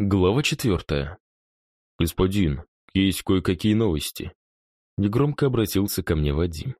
Глава четвертая. «Господин, есть кое-какие новости». Негромко обратился ко мне Вадим.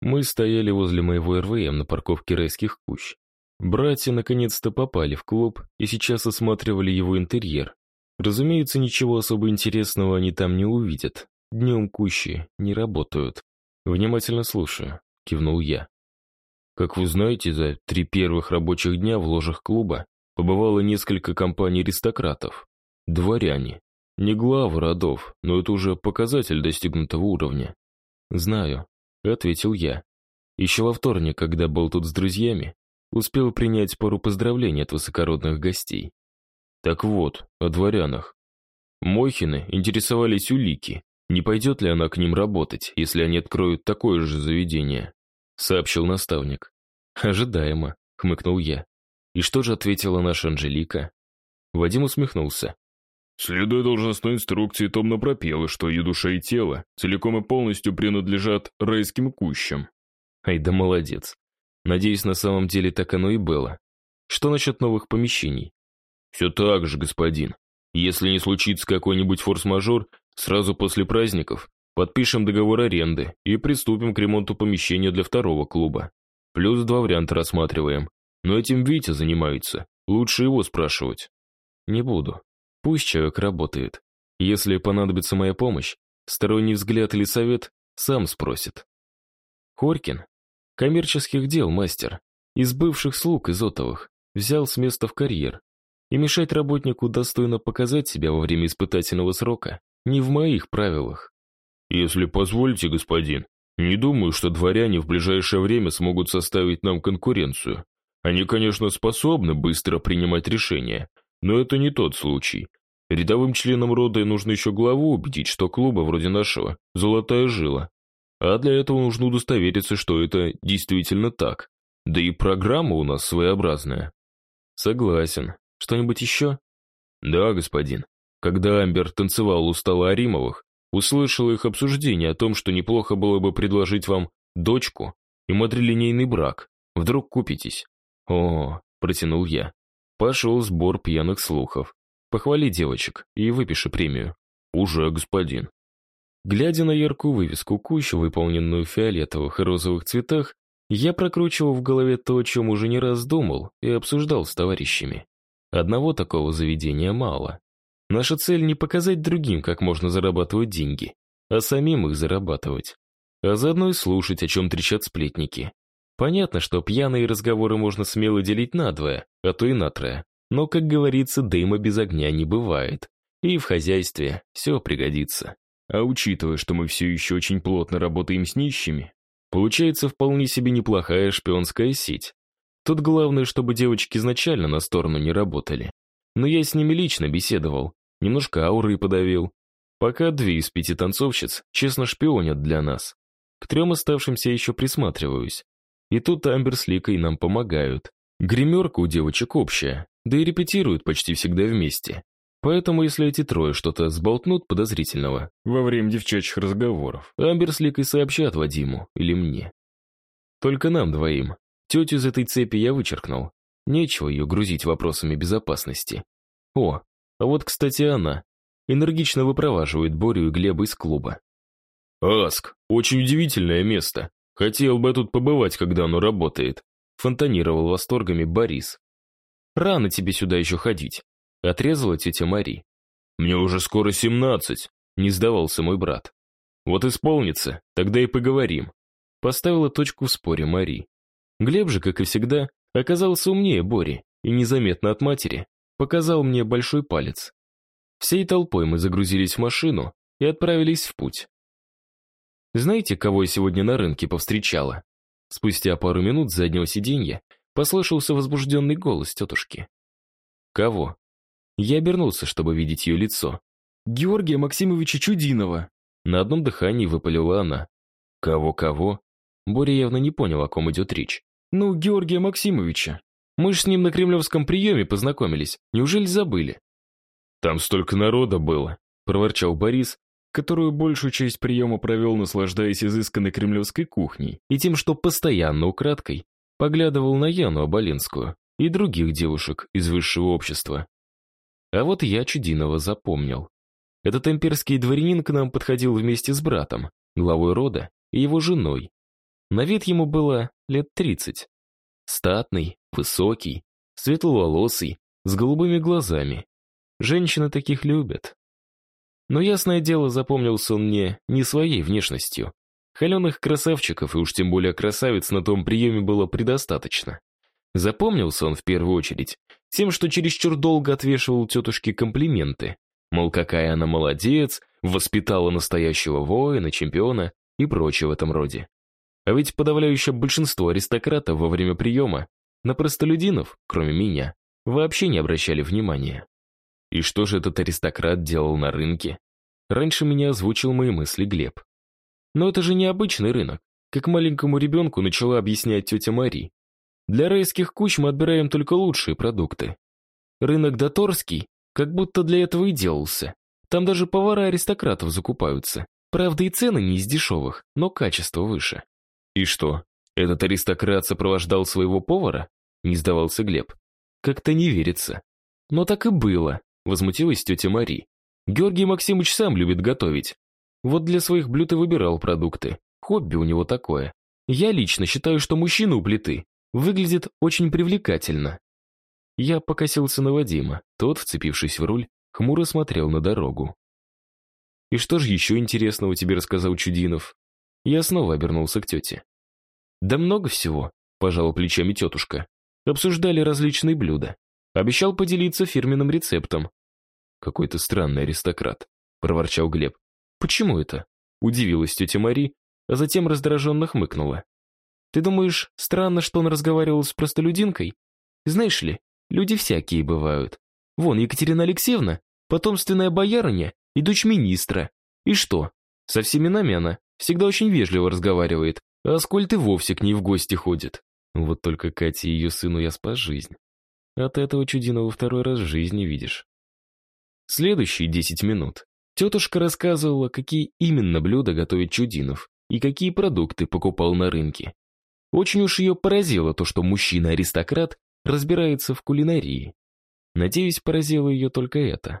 Мы стояли возле моего РВМ на парковке райских кущ. Братья наконец-то попали в клуб и сейчас осматривали его интерьер. Разумеется, ничего особо интересного они там не увидят. Днем кущи не работают. «Внимательно слушаю», — кивнул я. Как вы знаете, за три первых рабочих дня в ложах клуба побывало несколько компаний аристократов. Дворяне. Не главы родов, но это уже показатель достигнутого уровня. «Знаю», — ответил я. Еще во вторник, когда был тут с друзьями, успел принять пару поздравлений от высокородных гостей. Так вот, о дворянах. Мохины интересовались у Лики, не пойдет ли она к ним работать, если они откроют такое же заведение, сообщил наставник. Ожидаемо, хмыкнул я. И что же ответила наша Анжелика? Вадим усмехнулся. Следуя должностной инструкции, томно пропела, что ее душа и тело целиком и полностью принадлежат райским кущам. Ай да молодец. Надеюсь, на самом деле так оно и было. Что насчет новых помещений? Все так же, господин. Если не случится какой-нибудь форс-мажор, сразу после праздников подпишем договор аренды и приступим к ремонту помещения для второго клуба. Плюс два варианта рассматриваем. Но этим Витя занимается. Лучше его спрашивать. Не буду. Пусть человек работает. Если понадобится моя помощь, сторонний взгляд или совет сам спросит. Хорькин, коммерческих дел мастер, из бывших слуг Изотовых, взял с места в карьер. И мешать работнику достойно показать себя во время испытательного срока не в моих правилах. Если позволите, господин, не думаю, что дворяне в ближайшее время смогут составить нам конкуренцию. Они, конечно, способны быстро принимать решения, но это не тот случай. Рядовым членам рода нужно еще главу убедить, что клуба вроде нашего – золотая жила. А для этого нужно удостовериться, что это действительно так. Да и программа у нас своеобразная. Согласен. Что-нибудь еще? Да, господин. Когда Амбер танцевал у стола Аримовых, услышал их обсуждение о том, что неплохо было бы предложить вам дочку и матрилинейный брак. Вдруг купитесь. «О», — протянул я. Пошел сбор пьяных слухов. Похвали девочек и выпиши премию. Уже, господин. Глядя на яркую вывеску кущу, выполненную в фиолетовых и розовых цветах, я прокручивал в голове то, о чем уже не раз думал и обсуждал с товарищами. Одного такого заведения мало. Наша цель не показать другим, как можно зарабатывать деньги, а самим их зарабатывать. А заодно и слушать, о чем трещат сплетники. Понятно, что пьяные разговоры можно смело делить на двое, а то и на трое. Но, как говорится, дыма без огня не бывает. И в хозяйстве все пригодится. А учитывая, что мы все еще очень плотно работаем с нищими, получается вполне себе неплохая шпионская сеть. Тут главное, чтобы девочки изначально на сторону не работали. Но я с ними лично беседовал, немножко ауры подавил. Пока две из пяти танцовщиц честно шпионят для нас. К трем оставшимся еще присматриваюсь. И тут Амбер с Ликой нам помогают. Гримерка у девочек общая, да и репетируют почти всегда вместе. Поэтому, если эти трое что-то сболтнут подозрительного во время девчачьих разговоров, Амбер с Ликой сообщат Вадиму или мне. Только нам двоим. Тетю из этой цепи я вычеркнул. Нечего ее грузить вопросами безопасности. О, а вот, кстати, она. Энергично выпроваживает Борю и Глеба из клуба. «Аск, очень удивительное место. Хотел бы тут побывать, когда оно работает», — фонтанировал восторгами Борис. «Рано тебе сюда еще ходить», — отрезала тетя Мари. «Мне уже скоро семнадцать», — не сдавался мой брат. «Вот исполнится, тогда и поговорим», — поставила точку в споре Мари. Глеб же, как и всегда, оказался умнее Бори и незаметно от матери показал мне большой палец. Всей толпой мы загрузились в машину и отправились в путь. Знаете, кого я сегодня на рынке повстречала? Спустя пару минут заднего сиденья послышался возбужденный голос тетушки. Кого? Я обернулся, чтобы видеть ее лицо. Георгия Максимовича Чудинова. На одном дыхании выпалила она. Кого-кого? Боря явно не понял, о ком идет речь. Ну, Георгия Максимовича. Мы же с ним на кремлевском приеме познакомились. Неужели забыли? Там столько народа было, проворчал Борис, которую большую часть приема провел, наслаждаясь изысканной кремлевской кухней и тем, что постоянно украдкой поглядывал на Яну Абалинскую и других девушек из высшего общества. А вот я Чудинова запомнил. Этот имперский дворянин к нам подходил вместе с братом, главой рода, и его женой. На вид ему было лет тридцать. Статный, высокий, светловолосый, с голубыми глазами. Женщины таких любят. Но ясное дело, запомнился он мне не своей внешностью. Холеных красавчиков и уж тем более красавиц на том приеме было предостаточно. Запомнился он в первую очередь тем, что чересчур долго отвешивал тетушке комплименты. Мол, какая она молодец, воспитала настоящего воина, чемпиона и прочее в этом роде. А ведь подавляющее большинство аристократов во время приема на простолюдинов, кроме меня, вообще не обращали внимания. И что же этот аристократ делал на рынке? Раньше меня озвучил мои мысли Глеб. Но это же не обычный рынок, как маленькому ребенку начала объяснять тетя Мари. Для райских куч мы отбираем только лучшие продукты. Рынок Доторский как будто для этого и делался. Там даже повара аристократов закупаются. Правда, и цены не из дешевых, но качество выше. И что, этот аристократ сопровождал своего повара? Не сдавался Глеб. Как-то не верится. Но так и было, возмутилась тетя Мари. Георгий Максимович сам любит готовить. Вот для своих блюд и выбирал продукты. Хобби у него такое. Я лично считаю, что мужчина у плиты Выглядит очень привлекательно. Я покосился на Вадима. Тот, вцепившись в руль, хмуро смотрел на дорогу. «И что же еще интересного тебе рассказал Чудинов?» Я снова обернулся к тете. «Да много всего», — пожала плечами тетушка. Обсуждали различные блюда. Обещал поделиться фирменным рецептом. «Какой-то странный аристократ», — проворчал Глеб. «Почему это?» — удивилась тетя Мари, а затем раздраженно хмыкнула. Ты думаешь, странно, что он разговаривал с простолюдинкой? Знаешь ли, люди всякие бывают. Вон, Екатерина Алексеевна, потомственная боярыня и дочь министра. И что? Со всеми нами она всегда очень вежливо разговаривает, а Аскольд и вовсе к ней в гости ходит. Вот только Кате и ее сыну я спас жизнь. От этого чудиного второй раз в жизни видишь. Следующие десять минут тетушка рассказывала, какие именно блюда готовит Чудинов и какие продукты покупал на рынке. Очень уж ее поразило то, что мужчина-аристократ разбирается в кулинарии. Надеюсь, поразило ее только это.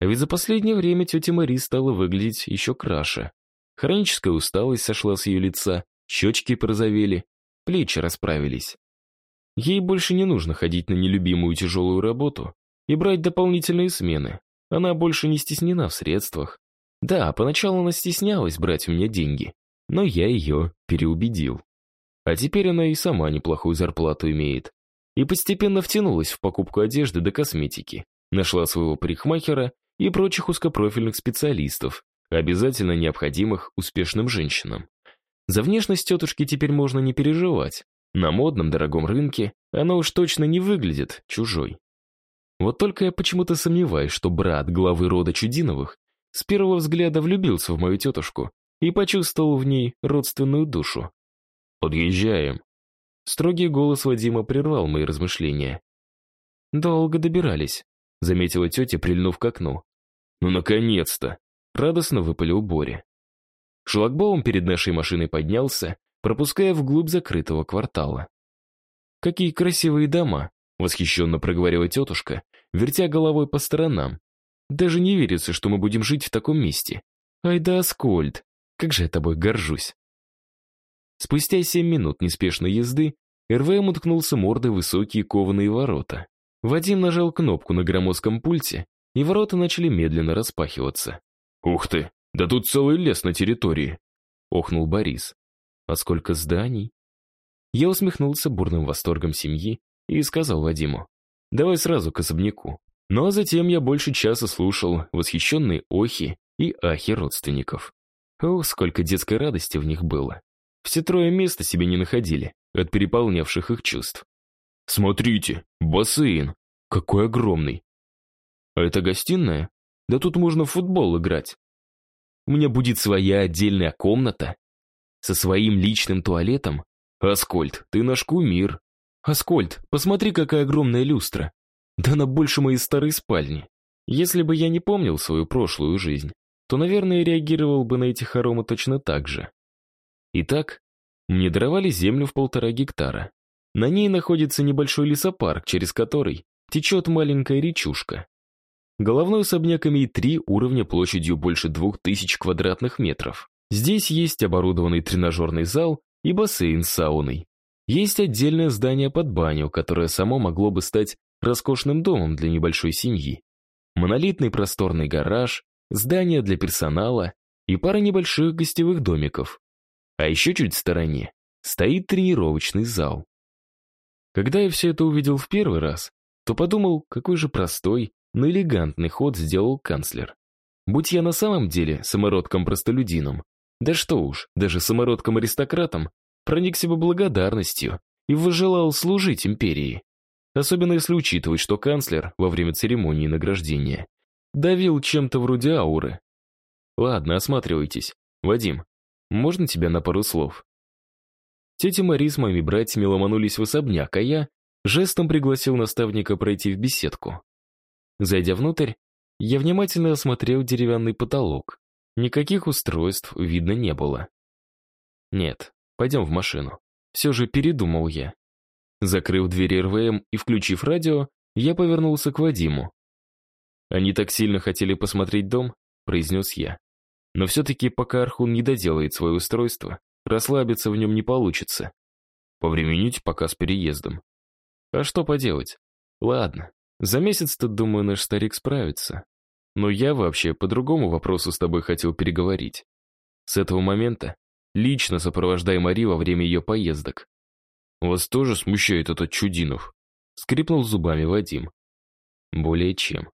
А ведь за последнее время тетя Мари стала выглядеть еще краше. Хроническая усталость сошла с ее лица, щечки порозовели, плечи расправились. Ей больше не нужно ходить на нелюбимую тяжелую работу и брать дополнительные смены. Она больше не стеснена в средствах. Да, поначалу она стеснялась брать у меня деньги, но я ее переубедил. А теперь она и сама неплохую зарплату имеет. И постепенно втянулась в покупку одежды до косметики. Нашла своего парикмахера и прочих узкопрофильных специалистов, обязательно необходимых успешным женщинам. За внешность тетушки теперь можно не переживать. На модном дорогом рынке она уж точно не выглядит чужой. Вот только я почему-то сомневаюсь, что брат главы рода Чудиновых с первого взгляда влюбился в мою тетушку и почувствовал в ней родственную душу. «Подъезжаем». Строгий голос Вадима прервал мои размышления. «Долго добирались», — заметила тетя, прильнув к окну. «Ну, наконец-то!» — радостно выпалил Боря. Шлагбаум перед нашей машиной поднялся, пропуская вглубь закрытого квартала. «Какие красивые дома!» — восхищенно проговорила тетушка, вертя головой по сторонам. «Даже не верится, что мы будем жить в таком месте. Ай да, Аскольд, как же я тобой горжусь!» Спустя семь минут неспешной езды РВМ уткнулся мордой в высокие кованые ворота. Вадим нажал кнопку на громоздком пульте, и ворота начали медленно распахиваться. «Ух ты! Да тут целый лес на территории!» — охнул Борис. «А сколько зданий?» Я усмехнулся бурным восторгом семьи и сказал Вадиму, «Давай сразу к особняку». Ну а затем я больше часа слушал восхищенные охи и ахи родственников. О, сколько детской радости в них было. Все трое места себе не находили от переполнявших их чувств. «Смотрите, бассейн! Какой огромный!» «А это гостиная? Да тут можно в футбол играть. У меня будет своя отдельная комната со своим личным туалетом. Аскольд, ты наш кумир. Аскольд, посмотри, какая огромная люстра. Да она больше моей старой спальни. Если бы я не помнил свою прошлую жизнь, то, наверное, реагировал бы на эти хоромы точно так же. Итак, мне даровали землю в полтора гектара. На ней находится небольшой лесопарк, через который течет маленькая речушка. Головной особняк имеет три уровня площадью больше двух тысяч квадратных метров. Здесь есть оборудованный тренажерный зал и бассейн с сауной. Есть отдельное здание под баню, которое само могло бы стать роскошным домом для небольшой семьи. Монолитный просторный гараж, здание для персонала и пара небольших гостевых домиков. А еще чуть в стороне стоит тренировочный зал. Когда я все это увидел в первый раз, то подумал, какой же простой, но элегантный ход сделал канцлер. Будь я на самом деле самородком-простолюдином, да что уж, даже самородком-аристократом, проникся бы благодарностью и выжелал служить империи. Особенно если учитывать, что канцлер во время церемонии награждения давил чем-то вроде ауры. Ладно, осматривайтесь. Вадим, можно тебя на пару слов? Тетя Мари с моими братьями ломанулись в особняк, а я жестом пригласил наставника пройти в беседку. Зайдя внутрь, я внимательно осмотрел деревянный потолок. Никаких устройств видно не было. Нет, пойдем в машину. Все же передумал я. Закрыв дверь РВМ и включив радио, я повернулся к Вадиму. «Они так сильно хотели посмотреть дом», — произнес я. «Но все-таки пока Архун не доделает свое устройство, расслабиться в нем не получится. Повременить пока с переездом. А что поделать? Ладно, за месяц-то, думаю, наш старик справится. Но я вообще по другому вопросу с тобой хотел переговорить. С этого момента лично сопровождай Мари во время ее поездок. Вас тоже смущает этот Чудинов? Скрипнул зубами Вадим. Более чем.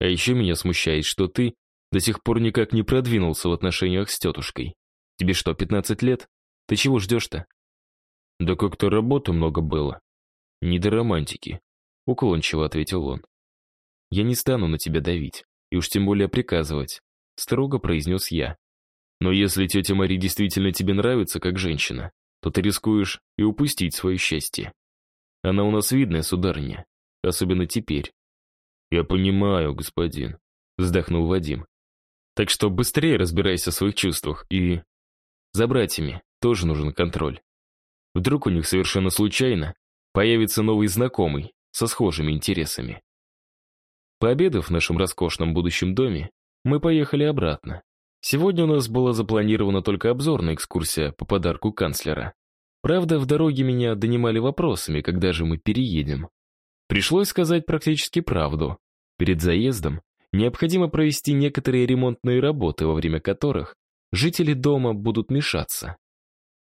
А еще меня смущает, что ты до сих пор никак не продвинулся в отношениях с тетушкой. Тебе что, 15 лет? Ты чего ждешь-то? Да как-то работы много было. Не до романтики. Уклончиво ответил он. Я не стану на тебя давить, и уж тем более приказывать. Строго произнес я. Но если тетя Мари действительно тебе нравится как женщина, то ты рискуешь и упустить свое счастье. Она у нас видная, сударыня, особенно теперь. Я понимаю, господин, вздохнул Вадим. Так что быстрее разбирайся в своих чувствах и... За братьями тоже нужен контроль. Вдруг у них совершенно случайно появится новый знакомый со схожими интересами. Пообедав в нашем роскошном будущем доме, мы поехали обратно. Сегодня у нас была запланирована только обзорная экскурсия по подарку канцлера. Правда, в дороге меня донимали вопросами, когда же мы переедем. Пришлось сказать практически правду. Перед заездом необходимо провести некоторые ремонтные работы, во время которых жители дома будут мешаться.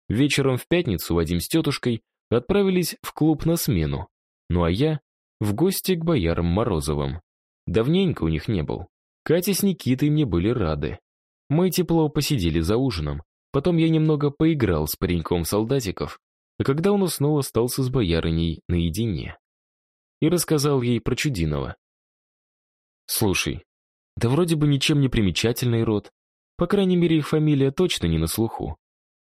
Вечером в пятницу Вадим с тетушкой отправились в клуб на смену, ну а я в гости к боярам Морозовым. Давненько у них не был. Катя с Никитой мне были рады. Мы тепло посидели за ужином. Потом я немного поиграл с пареньком солдатиков, а когда он уснул, остался с боярыней наедине. И рассказал ей про Чудинова. «Слушай, да вроде бы ничем не примечательный род. По крайней мере, их фамилия точно не на слуху.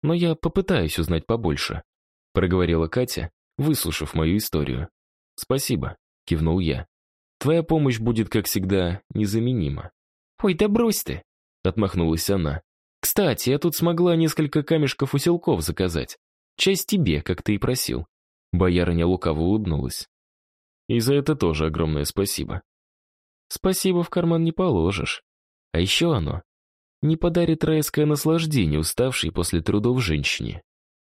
Но я попытаюсь узнать побольше», — проговорила Катя, выслушав мою историю. «Спасибо», — кивнул я. «Твоя помощь будет, как всегда, незаменима». «Ой, да брось ты!» Отмахнулась она. «Кстати, я тут смогла несколько камешков-усилков заказать. Часть тебе, как ты и просил». Боярыня лукаво улыбнулась. «И за это тоже огромное спасибо». «Спасибо в карман не положишь. А еще оно не подарит райское наслаждение, уставшей после трудов женщине».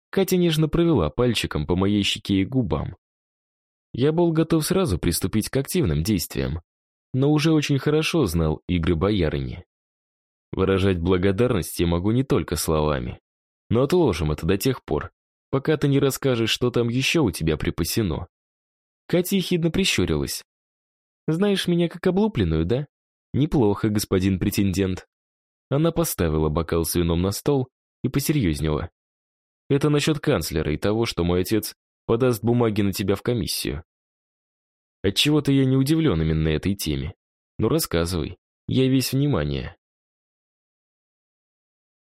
Катя нежно провела пальчиком по моей щеке и губам. Я был готов сразу приступить к активным действиям, но уже очень хорошо знал игры боярыни. Выражать благодарность я могу не только словами. Но отложим это до тех пор, пока ты не расскажешь, что там еще у тебя припасено. Катя ехидно прищурилась. «Знаешь меня как облупленную, да? Неплохо, господин претендент». Она поставила бокал с вином на стол и посерьезнела. «Это насчет канцлера и того, что мой отец подаст бумаги на тебя в комиссию. Отчего-то я не удивлен именно этой теме. Ну рассказывай, я весь внимание».